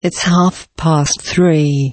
It's half past three.